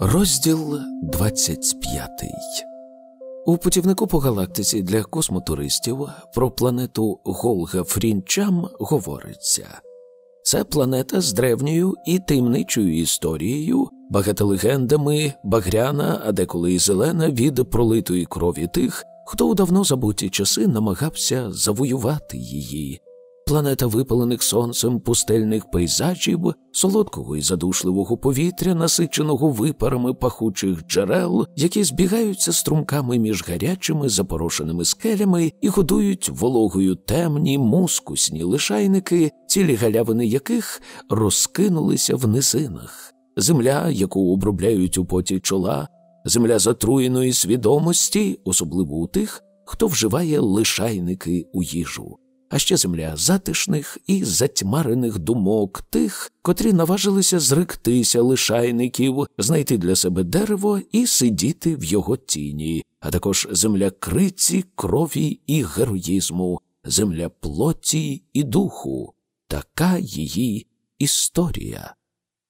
Розділ 25 У путівнику по галактиці для космотуристів про планету Голга Фрінчам говориться. Це планета з древньою і таємничою історією, багата легендами, багряна, а деколи і зелена від пролитої крові тих, хто у давно забуті часи намагався завоювати її. Планета випалених сонцем пустельних пейзажів, солодкого і задушливого повітря, насиченого випарами пахучих джерел, які збігаються струмками між гарячими запорошеними скелями і годують вологою темні мускусні лишайники, цілі галявини яких розкинулися в низинах. Земля, яку обробляють у поті чола, земля затруєної свідомості, особливо у тих, хто вживає лишайники у їжу а ще земля затишних і затьмарених думок тих, котрі наважилися зректися лишайників, знайти для себе дерево і сидіти в його тіні, а також земля криці, крові і героїзму, земля плоті і духу, така її історія.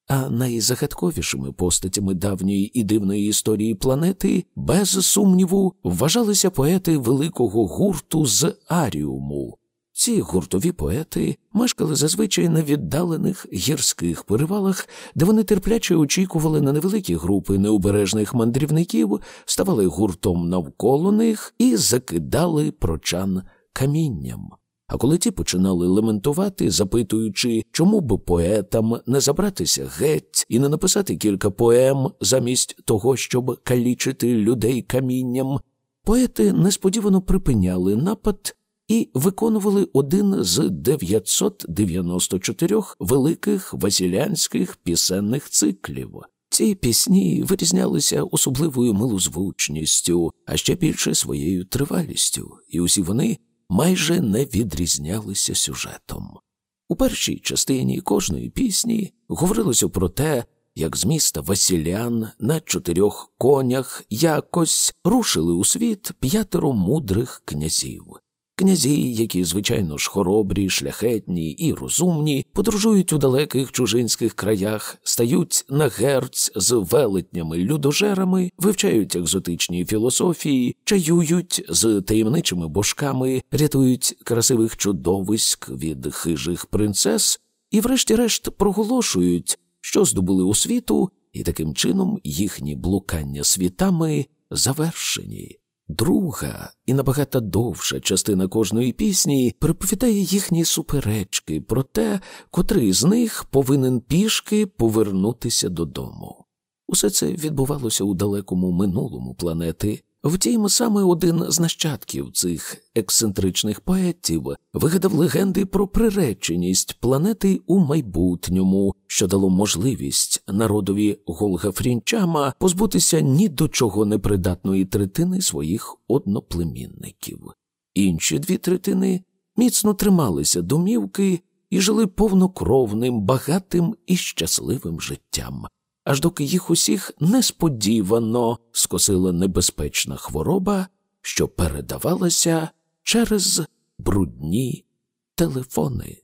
А найзагадковішими постатями давньої і дивної історії планети, без сумніву, вважалися поети великого гурту з Аріуму, ці гуртові поети мешкали зазвичай на віддалених гірських перевалах, де вони терпляче очікували на невеликі групи необережних мандрівників, ставали гуртом навколо них і закидали прочан камінням. А коли ті починали лементувати, запитуючи, чому б поетам не забратися геть і не написати кілька поем замість того, щоб калічити людей камінням, поети несподівано припиняли напад і виконували один з 994 великих василянських пісенних циклів. Ці пісні вирізнялися особливою милозвучністю, а ще більше своєю тривалістю, і усі вони майже не відрізнялися сюжетом. У першій частині кожної пісні говорилося про те, як з міста Василян на чотирьох конях якось рушили у світ п'ятеро мудрих князів. Князі, які, звичайно ж, хоробрі, шляхетні і розумні, подорожують у далеких чужинських краях, стають на герць з велетнями людожерами, вивчають екзотичні філософії, чаюють з таємничими божками, рятують красивих чудовиськ від хижих принцес і, врешті-решт, проголошують, що здобули у світу, і таким чином їхні блукання світами завершені. Друга і набагато довша частина кожної пісні переповідає їхні суперечки про те, котрий з них повинен пішки повернутися додому. Усе це відбувалося у далекому минулому планети, Втім, саме один з нащадків цих ексцентричних поетів вигадав легенди про приреченість планети у майбутньому, що дало можливість народові Голгафрінчама позбутися ні до чого непридатної третини своїх одноплемінників. Інші дві третини міцно трималися домівки і жили повнокровним, багатим і щасливим життям аж доки їх усіх несподівано скосила небезпечна хвороба, що передавалася через брудні телефони.